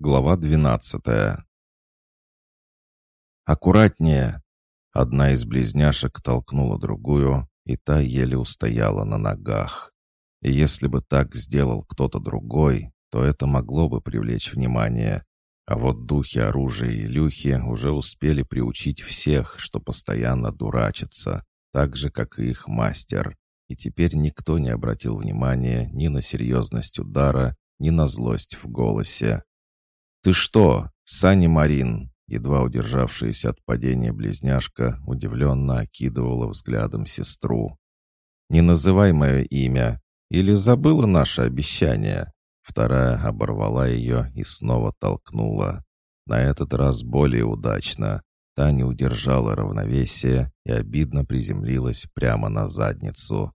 Глава двенадцатая. «Аккуратнее!» Одна из близняшек толкнула другую, и та еле устояла на ногах. И если бы так сделал кто-то другой, то это могло бы привлечь внимание. А вот духи оружия и люхи уже успели приучить всех, что постоянно дурачатся, так же, как и их мастер. И теперь никто не обратил внимания ни на серьезность удара, ни на злость в голосе. «Ты что, Сани Марин?» Едва удержавшаяся от падения близняшка удивленно окидывала взглядом сестру. «Не называй мое имя. Или забыла наше обещание?» Вторая оборвала ее и снова толкнула. На этот раз более удачно. Та не удержала равновесия и обидно приземлилась прямо на задницу.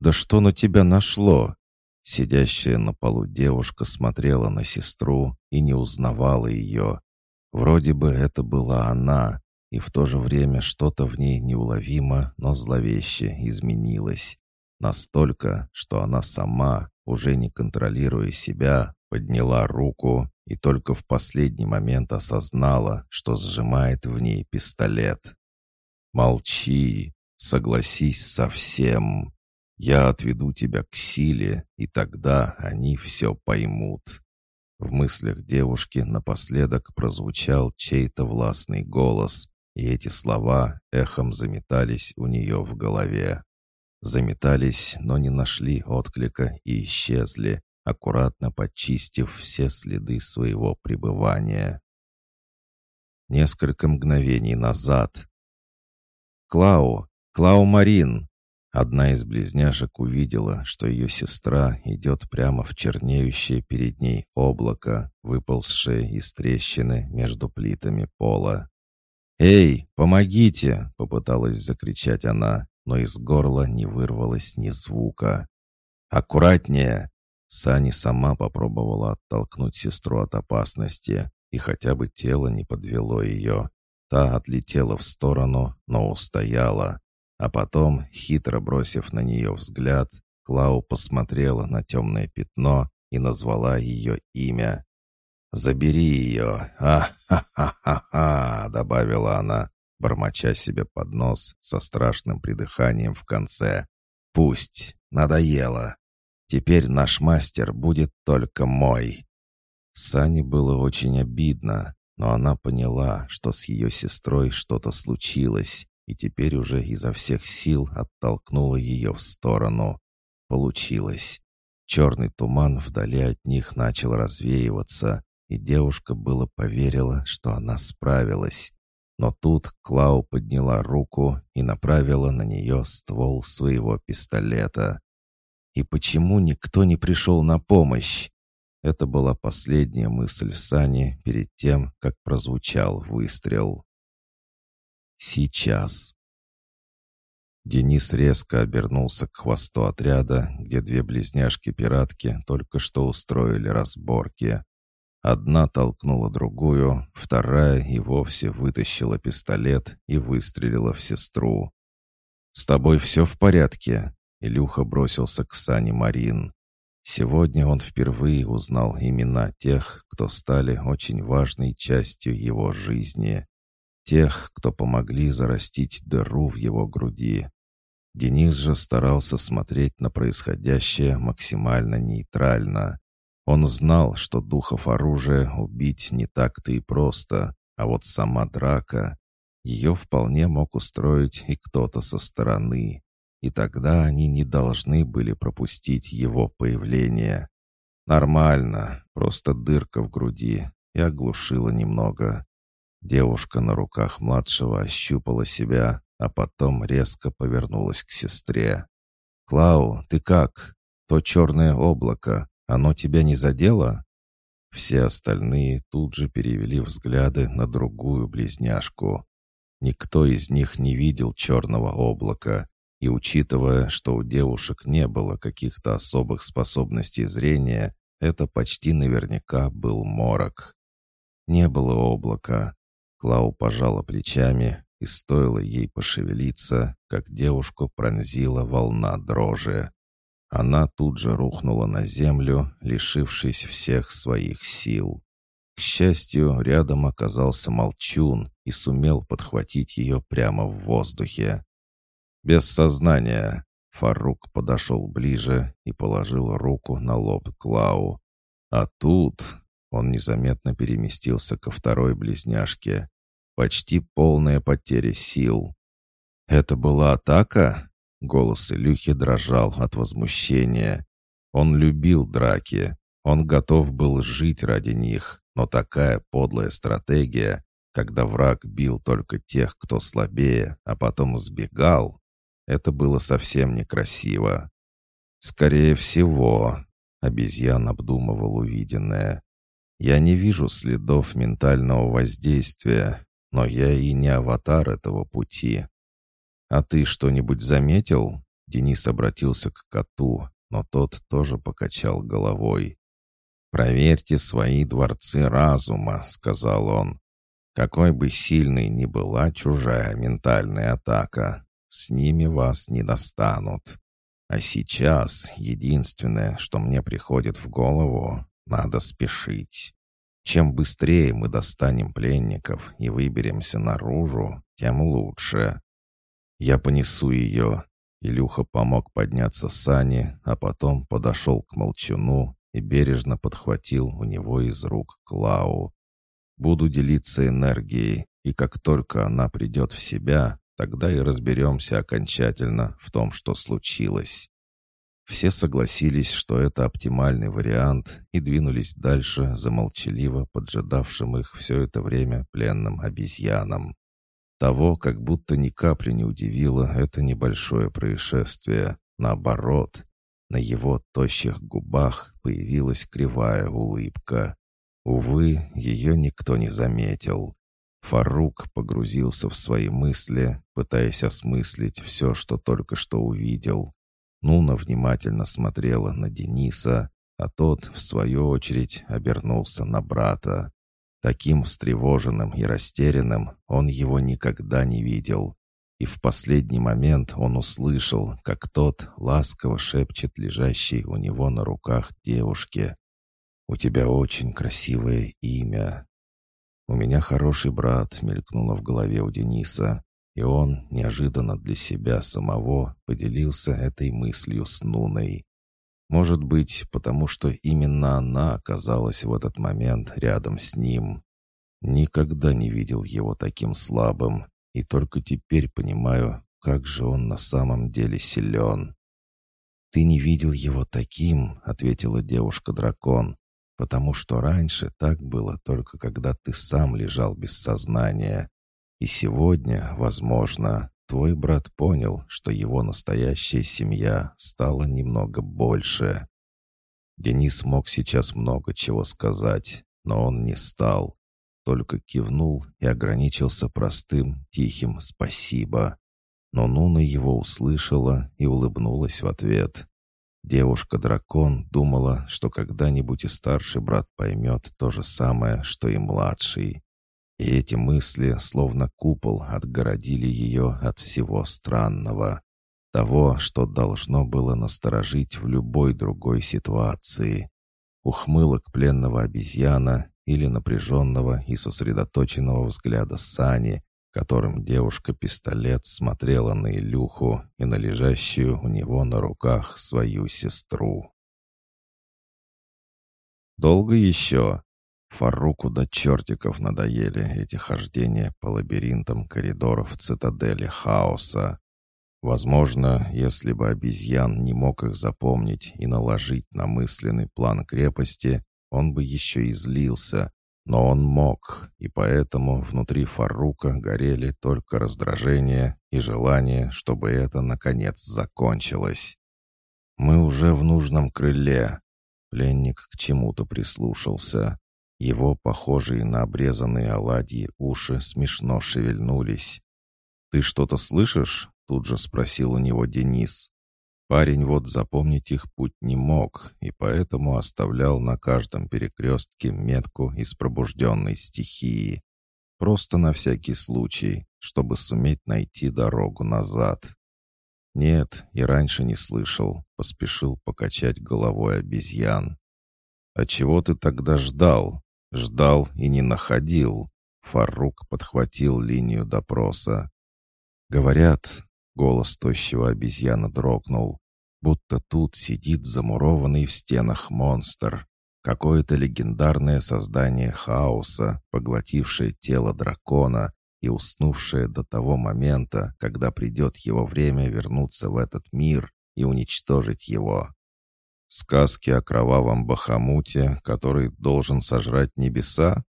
«Да что на тебя нашло?» Сидящая на полу девушка смотрела на сестру и не узнавала ее. Вроде бы это была она, и в то же время что-то в ней неуловимо, но зловеще изменилось. Настолько, что она сама, уже не контролируя себя, подняла руку и только в последний момент осознала, что сжимает в ней пистолет. «Молчи, согласись со всем», я отведу тебя к силе, и тогда они все поймут». В мыслях девушки напоследок прозвучал чей-то властный голос, и эти слова эхом заметались у нее в голове. Заметались, но не нашли отклика и исчезли, аккуратно почистив все следы своего пребывания. Несколько мгновений назад. «Клау! Клау Марин!» Одна из близняшек увидела, что ее сестра идет прямо в чернеющее перед ней облако, выползшее из трещины между плитами пола. «Эй, помогите!» — попыталась закричать она, но из горла не вырвалось ни звука. «Аккуратнее!» Сани сама попробовала оттолкнуть сестру от опасности, и хотя бы тело не подвело ее. Та отлетела в сторону, но устояла. А потом, хитро бросив на нее взгляд, Клау посмотрела на темное пятно и назвала ее имя. «Забери ее! А-ха-ха-ха-ха!» — добавила она, бормоча себе под нос со страшным придыханием в конце. «Пусть! Надоело! Теперь наш мастер будет только мой!» Сане было очень обидно, но она поняла, что с ее сестрой что-то случилось, и теперь уже изо всех сил оттолкнула ее в сторону. Получилось. Черный туман вдали от них начал развеиваться, и девушка было поверила, что она справилась. Но тут Клау подняла руку и направила на нее ствол своего пистолета. «И почему никто не пришел на помощь?» Это была последняя мысль Сани перед тем, как прозвучал выстрел. Сейчас. Денис резко обернулся к хвосту отряда, где две близняшки-пиратки только что устроили разборки. Одна толкнула другую, вторая и вовсе вытащила пистолет и выстрелила в сестру. «С тобой все в порядке?» Илюха бросился к Сане Марин. Сегодня он впервые узнал имена тех, кто стали очень важной частью его жизни. Тех, кто помогли зарастить дыру в его груди. Денис же старался смотреть на происходящее максимально нейтрально. Он знал, что духов оружия убить не так-то и просто, а вот сама драка, ее вполне мог устроить и кто-то со стороны. И тогда они не должны были пропустить его появление. Нормально, просто дырка в груди и оглушила немного. Девушка на руках младшего ощупала себя, а потом резко повернулась к сестре. «Клау, ты как? То черное облако, оно тебя не задело?» Все остальные тут же перевели взгляды на другую близняшку. Никто из них не видел черного облака, и учитывая, что у девушек не было каких-то особых способностей зрения, это почти наверняка был морок. Не было облака, Клау пожала плечами, и стоило ей пошевелиться, как девушку пронзила волна дрожи. Она тут же рухнула на землю, лишившись всех своих сил. К счастью, рядом оказался молчун и сумел подхватить ее прямо в воздухе. Без сознания Фарук подошел ближе и положил руку на лоб Клау. А тут он незаметно переместился ко второй близняшке. Почти полная потеря сил. «Это была атака?» Голос Илюхи дрожал от возмущения. Он любил драки. Он готов был жить ради них. Но такая подлая стратегия, когда враг бил только тех, кто слабее, а потом сбегал, это было совсем некрасиво. Скорее всего, обезьян обдумывал увиденное. Я не вижу следов ментального воздействия, но я и не аватар этого пути. А ты что-нибудь заметил? Денис обратился к коту, но тот тоже покачал головой. «Проверьте свои дворцы разума», — сказал он. «Какой бы сильной ни была чужая ментальная атака, с ними вас не достанут. А сейчас единственное, что мне приходит в голову, надо спешить. Чем быстрее мы достанем пленников и выберемся наружу, тем лучше. Я понесу ее. Илюха помог подняться Сане, а потом подошел к молчуну и бережно подхватил у него из рук Клау. «Буду делиться энергией, и как только она придет в себя, тогда и разберемся окончательно в том, что случилось». Все согласились, что это оптимальный вариант, и двинулись дальше за молчаливо поджидавшим их все это время пленным обезьянам. Того как будто ни капли не удивило это небольшое происшествие. Наоборот, на его тощих губах появилась кривая улыбка. Увы, ее никто не заметил. Фарук погрузился в свои мысли, пытаясь осмыслить все, что только что увидел. Нуна внимательно смотрела на Дениса, а тот, в свою очередь, обернулся на брата. Таким встревоженным и растерянным он его никогда не видел и в последний момент он услышал, как тот ласково шепчет лежащей у него на руках девушке. «У тебя очень красивое имя». «У меня хороший брат», — мелькнуло в голове у Дениса, и он, неожиданно для себя самого, поделился этой мыслью с Нуной. Может быть, потому что именно она оказалась в этот момент рядом с ним. Никогда не видел его таким слабым, и только теперь понимаю, как же он на самом деле силен. «Ты не видел его таким», — ответила девушка-дракон, «потому что раньше так было только когда ты сам лежал без сознания. И сегодня, возможно, твой брат понял, что его настоящая семья стала немного больше». Денис мог сейчас много чего сказать, но он не стал только кивнул и ограничился простым, тихим «спасибо». Но Нуна его услышала и улыбнулась в ответ. Девушка-дракон думала, что когда-нибудь и старший брат поймет то же самое, что и младший. И эти мысли, словно купол, отгородили ее от всего странного. Того, что должно было насторожить в любой другой ситуации. Ухмылок пленного обезьяна или напряженного и сосредоточенного взгляда Сани, которым девушка-пистолет смотрела на Илюху и на лежащую у него на руках свою сестру. «Долго еще?» Фаруку до чертиков надоели эти хождения по лабиринтам коридоров цитадели хаоса. Возможно, если бы обезьян не мог их запомнить и наложить на мысленный план крепости, он бы еще и злился, но он мог, и поэтому внутри Фарука горели только раздражение и желание, чтобы это, наконец, закончилось. «Мы уже в нужном крыле». Пленник к чему-то прислушался. Его, похожие на обрезанные оладьи, уши смешно шевельнулись. «Ты что-то слышишь?» — тут же спросил у него Денис. Парень вот запомнить их путь не мог, и поэтому оставлял на каждом перекрестке метку из пробужденной стихии. Просто на всякий случай, чтобы суметь найти дорогу назад. Нет, и раньше не слышал, поспешил покачать головой обезьян. «А чего ты тогда ждал?» Ждал и не находил. Фарук подхватил линию допроса. «Говорят...» — голос тощего обезьяна дрогнул. «Будто тут сидит замурованный в стенах монстр. Какое-то легендарное создание хаоса, поглотившее тело дракона и уснувшее до того момента, когда придет его время вернуться в этот мир и уничтожить его. Сказки о кровавом Бахамуте, который должен сожрать небеса?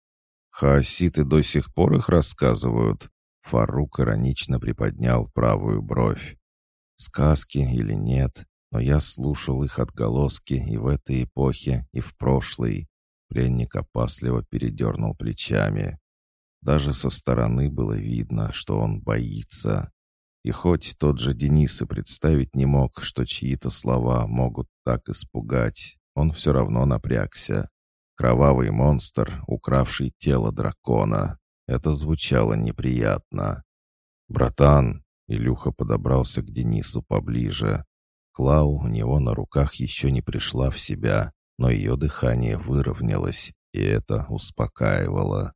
Хаоситы до сих пор их рассказывают. Фарук иронично приподнял правую бровь. Сказки или нет, но я слушал их отголоски и в этой эпохе, и в прошлой. Пленник опасливо передернул плечами. Даже со стороны было видно, что он боится. И хоть тот же Денис и представить не мог, что чьи-то слова могут так испугать, он все равно напрягся. Кровавый монстр, укравший тело дракона. Это звучало неприятно. «Братан!» — Илюха подобрался к Денису поближе. Клау у него на руках еще не пришла в себя, но ее дыхание выровнялось, и это успокаивало.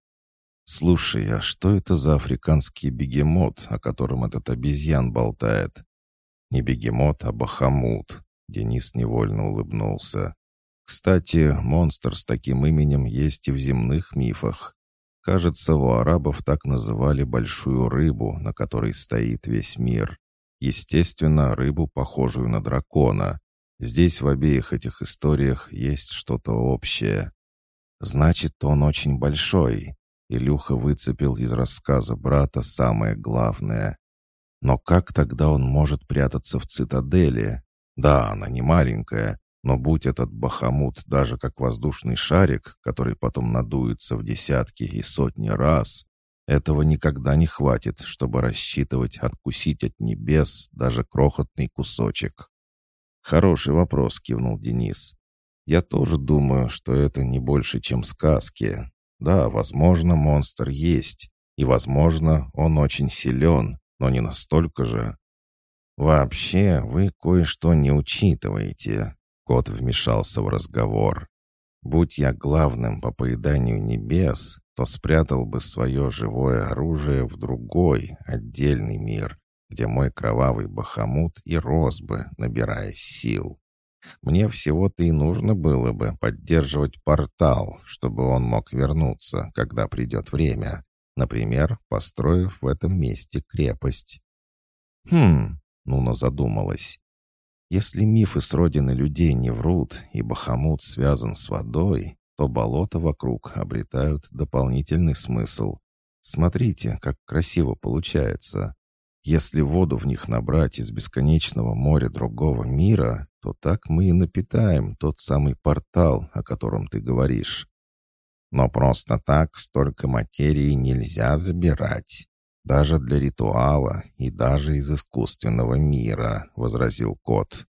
«Слушай, а что это за африканский бегемот, о котором этот обезьян болтает?» «Не бегемот, а бахамут», — Денис невольно улыбнулся. «Кстати, монстр с таким именем есть и в земных мифах. Кажется, у арабов так называли большую рыбу, на которой стоит весь мир. Естественно, рыбу, похожую на дракона. Здесь в обеих этих историях есть что-то общее. Значит, он очень большой. Илюха выцепил из рассказа брата самое главное. Но как тогда он может прятаться в цитадели? Да, она не маленькая, но будь этот бахамут даже как воздушный шарик, который потом надуется в десятки и сотни раз, этого никогда не хватит, чтобы рассчитывать откусить от небес даже крохотный кусочек. «Хороший вопрос», — кивнул Денис. «Я тоже думаю, что это не больше, чем сказки. Да, возможно, монстр есть, и, возможно, он очень силен, но не настолько же. «Вообще, вы кое-что не учитываете», — кот вмешался в разговор. «Будь я главным по поеданию небес, то спрятал бы свое живое оружие в другой, отдельный мир, где мой кровавый бахамут и рос бы, набирая сил. Мне всего-то и нужно было бы поддерживать портал, чтобы он мог вернуться, когда придет время. Например, построив в этом месте крепость. Хм, Нуна задумалась. Если мифы с родины людей не врут, и Бахамут связан с водой, то болота вокруг обретают дополнительный смысл. Смотрите, как красиво получается. Если воду в них набрать из бесконечного моря другого мира, то так мы и напитаем тот самый портал, о котором ты говоришь. Но просто так столько материи нельзя забирать. Даже для ритуала и даже из искусственного мира, — возразил кот.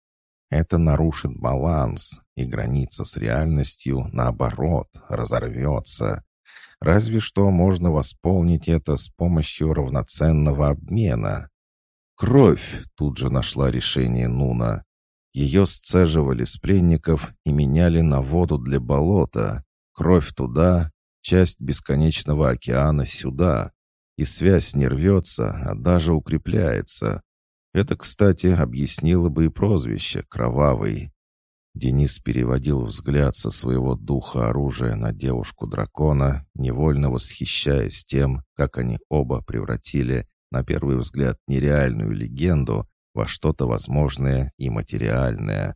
Это нарушит баланс, и граница с реальностью, наоборот, разорвется. Разве что можно восполнить это с помощью равноценного обмена. Кровь тут же нашла решение Нуна. Ее сцеживали с пленников и меняли на воду для болота. Кровь туда, часть бесконечного океана сюда. И связь не рвется, а даже укрепляется. Это, кстати, объяснило бы и прозвище «Кровавый». Денис переводил взгляд со своего духа оружия на девушку-дракона, невольно восхищаясь тем, как они оба превратили, на первый взгляд, нереальную легенду во что-то возможное и материальное.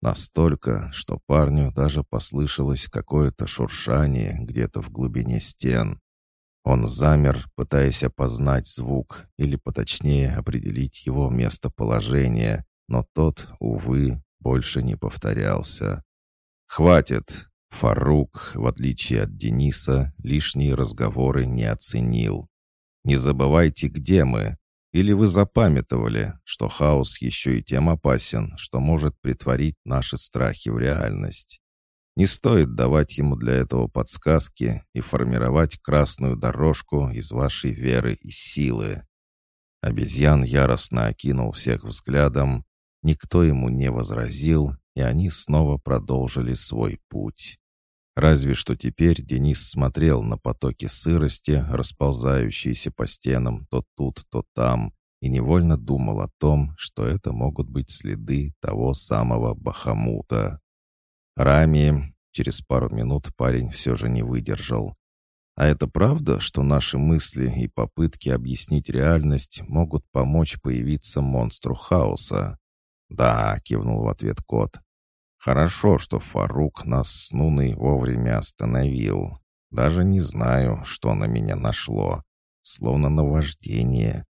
Настолько, что парню даже послышалось какое-то шуршание где-то в глубине стен. Он замер, пытаясь опознать звук или, поточнее, определить его местоположение, но тот, увы, больше не повторялся. «Хватит!» Фарук, в отличие от Дениса, лишние разговоры не оценил. «Не забывайте, где мы. Или вы запамятовали, что хаос еще и тем опасен, что может притворить наши страхи в реальность. Не стоит давать ему для этого подсказки и формировать красную дорожку из вашей веры и силы». Обезьян яростно окинул всех взглядом, Никто ему не возразил, и они снова продолжили свой путь. Разве что теперь Денис смотрел на потоки сырости, расползающиеся по стенам то тут, то там, и невольно думал о том, что это могут быть следы того самого Бахамута. Рами, через пару минут парень все же не выдержал. А это правда, что наши мысли и попытки объяснить реальность могут помочь появиться монстру хаоса? «Да», — кивнул в ответ кот. «Хорошо, что Фарук нас с Нуной вовремя остановил. Даже не знаю, что на меня нашло. Словно наваждение.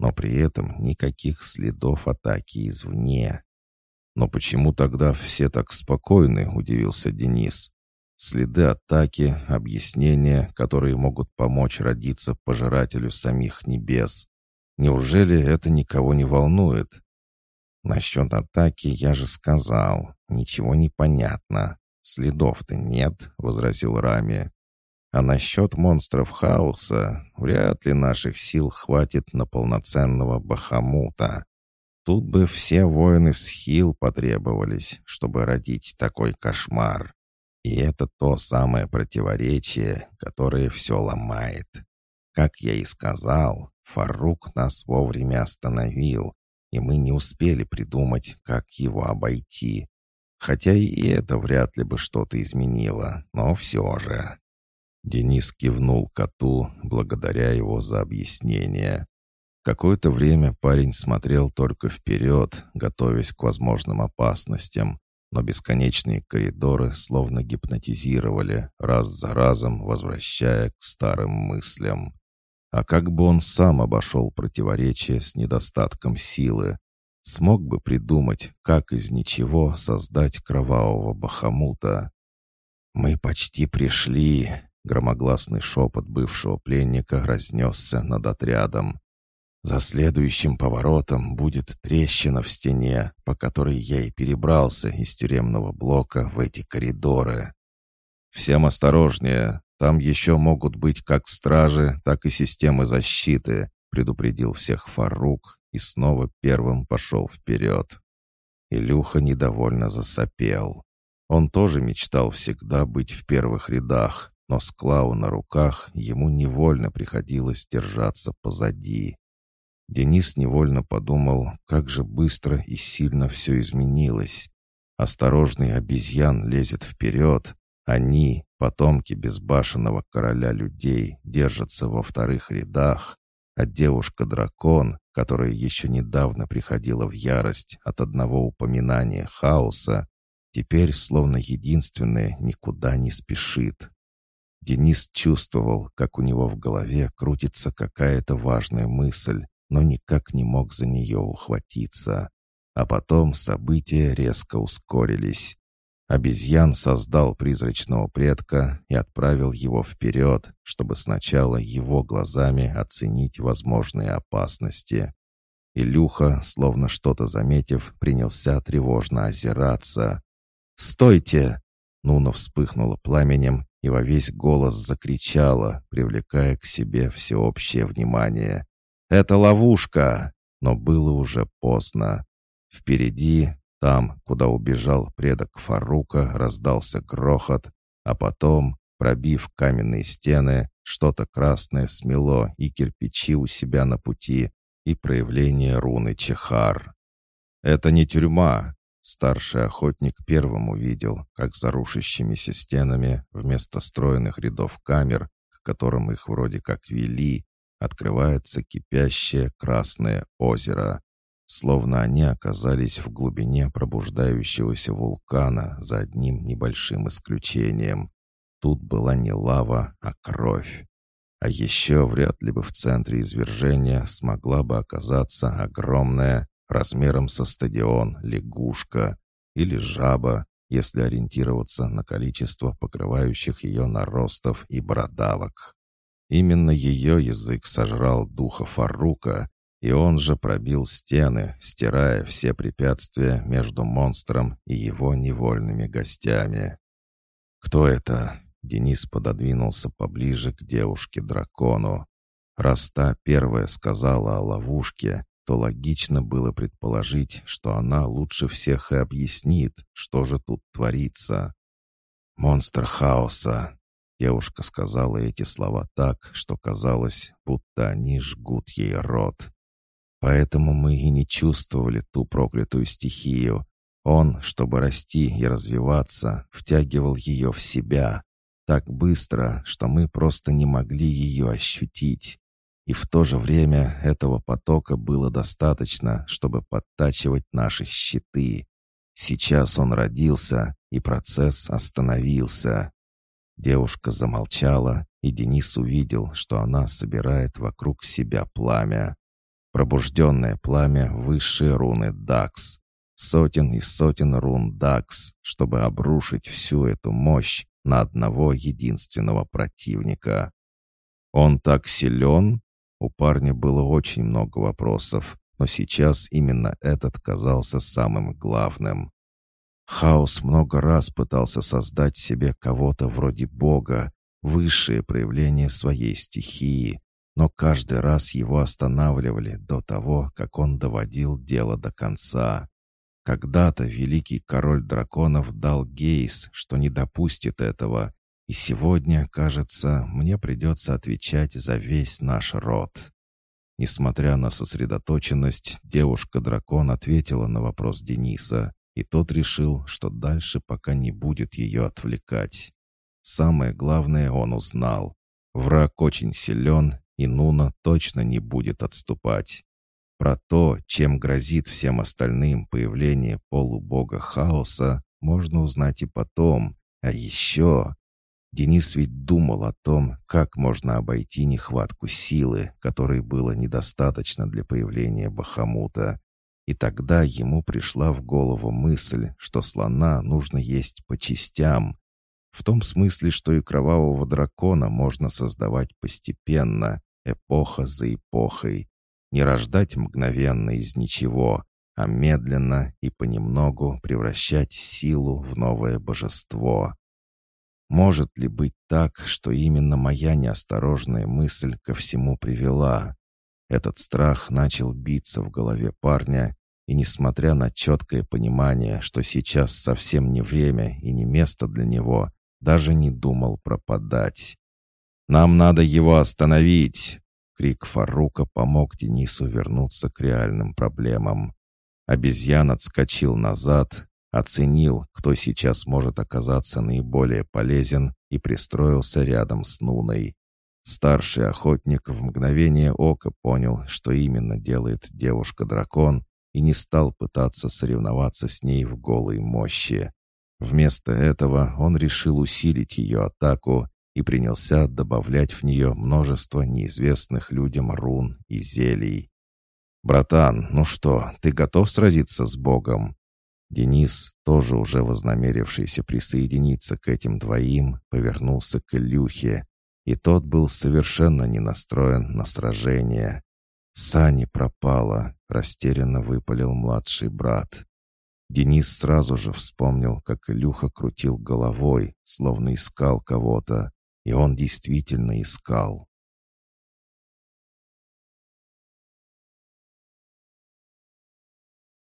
Но при этом никаких следов атаки извне. «Но почему тогда все так спокойны?» — удивился Денис. «Следы атаки, объяснения, которые могут помочь родиться пожирателю самих небес. Неужели это никого не волнует?» «Насчет атаки я же сказал. Ничего не понятно. Следов-то нет», — возразил Рами. «А насчет монстров хаоса вряд ли наших сил хватит на полноценного бахамута. Тут бы все воины с Хил потребовались, чтобы родить такой кошмар. И это то самое противоречие, которое все ломает. Как я и сказал, Фарук нас вовремя остановил, и мы не успели придумать, как его обойти. Хотя и это вряд ли бы что-то изменило, но все же. Денис кивнул коту, благодаря его за объяснение. Какое-то время парень смотрел только вперед, готовясь к возможным опасностям, но бесконечные коридоры словно гипнотизировали, раз за разом возвращая к старым мыслям. А как бы он сам обошел противоречие с недостатком силы? Смог бы придумать, как из ничего создать кровавого бахамута? «Мы почти пришли», — громогласный шепот бывшего пленника разнесся над отрядом. За следующим поворотом будет трещина в стене, по которой я и перебрался из тюремного блока в эти коридоры. Всем осторожнее, там еще могут быть как стражи, так и системы защиты, предупредил всех Фарук и снова первым пошел вперед. Илюха недовольно засопел. Он тоже мечтал всегда быть в первых рядах, но с Клау на руках ему невольно приходилось держаться позади. Денис невольно подумал, как же быстро и сильно все изменилось. Осторожный обезьян лезет вперед. Они, потомки безбашенного короля людей, держатся во вторых рядах, а девушка-дракон, которая еще недавно приходила в ярость от одного упоминания хаоса, теперь, словно единственная, никуда не спешит. Денис чувствовал, как у него в голове крутится какая-то важная мысль, но никак не мог за нее ухватиться. А потом события резко ускорились. Обезьян создал призрачного предка и отправил его вперед, чтобы сначала его глазами оценить возможные опасности. Илюха, словно что-то заметив, принялся тревожно озираться. «Стойте!» Нуна вспыхнула пламенем и во весь голос закричала, привлекая к себе всеобщее внимание. «Это ловушка!» Но было уже поздно. Впереди, там, куда убежал предок Фарука, раздался грохот, а потом, пробив каменные стены, что-то красное смело и кирпичи у себя на пути, и проявление руны Чехар. «Это не тюрьма!» Старший охотник первым увидел, как за рушащимися стенами вместо стройных рядов камер, к которым их вроде как вели, открывается кипящее красное озеро, словно они оказались в глубине пробуждающегося вулкана за одним небольшим исключением. Тут была не лава, а кровь. А еще вряд ли бы в центре извержения смогла бы оказаться огромная, размером со стадион, лягушка или жаба, если ориентироваться на количество покрывающих ее наростов и бородавок. Именно ее язык сожрал духа Фарука, и он же пробил стены, стирая все препятствия между монстром и его невольными гостями. «Кто это?» — Денис пододвинулся поближе к девушке-дракону. Раз та первая сказала о ловушке, то логично было предположить, что она лучше всех и объяснит, что же тут творится. «Монстр хаоса!» Девушка сказала эти слова так, что казалось, будто они жгут ей рот. Поэтому мы и не чувствовали ту проклятую стихию. Он, чтобы расти и развиваться, втягивал ее в себя так быстро, что мы просто не могли ее ощутить. И в то же время этого потока было достаточно, чтобы подтачивать наши щиты. Сейчас он родился, и процесс остановился. Девушка замолчала, и Денис увидел, что она собирает вокруг себя пламя. Пробужденное пламя высшей руны Дакс. Сотен и сотен рун Дакс, чтобы обрушить всю эту мощь на одного единственного противника. Он так силен? У парня было очень много вопросов, но сейчас именно этот казался самым главным. Хаос много раз пытался создать себе кого-то вроде Бога, высшее проявление своей стихии, но каждый раз его останавливали до того, как он доводил дело до конца. Когда-то великий король драконов дал Гейс, что не допустит этого, и сегодня, кажется, мне придется отвечать за весь наш род. Несмотря на сосредоточенность, девушка-дракон ответила на вопрос Дениса, и тот решил, что дальше пока не будет ее отвлекать. Самое главное он узнал. Враг очень силен, и Нуна точно не будет отступать. Про то, чем грозит всем остальным появление полубога хаоса, можно узнать и потом. А еще... Денис ведь думал о том, как можно обойти нехватку силы, которой было недостаточно для появления Бахамута. И тогда ему пришла в голову мысль, что слона нужно есть по частям. В том смысле, что и кровавого дракона можно создавать постепенно, эпоха за эпохой. Не рождать мгновенно из ничего, а медленно и понемногу превращать силу в новое божество. Может ли быть так, что именно моя неосторожная мысль ко всему привела? Этот страх начал биться в голове парня, и несмотря на четкое понимание, что сейчас совсем не время и не место для него, даже не думал пропадать. «Нам надо его остановить!» Крик Фарука помог Денису вернуться к реальным проблемам. Обезьян отскочил назад, оценил, кто сейчас может оказаться наиболее полезен, и пристроился рядом с Нуной. Старший охотник в мгновение ока понял, что именно делает девушка-дракон, и не стал пытаться соревноваться с ней в голой мощи. Вместо этого он решил усилить ее атаку и принялся добавлять в нее множество неизвестных людям рун и зелий. «Братан, ну что, ты готов сразиться с Богом?» Денис, тоже уже вознамерившийся присоединиться к этим двоим, повернулся к Илюхе, и тот был совершенно не настроен на сражение. «Сани пропала», — растерянно выпалил младший брат. Денис сразу же вспомнил, как Илюха крутил головой, словно искал кого-то, и он действительно искал.